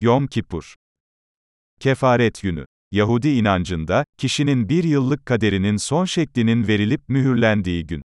Yom Kipur Kefaret günü. Yahudi inancında, kişinin bir yıllık kaderinin son şeklinin verilip mühürlendiği gün.